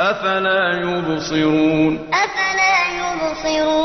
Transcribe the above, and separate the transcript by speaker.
Speaker 1: أَفَلَا يُبْصِرُونَ؟
Speaker 2: أَفَلَا يُبْصِرُونَ؟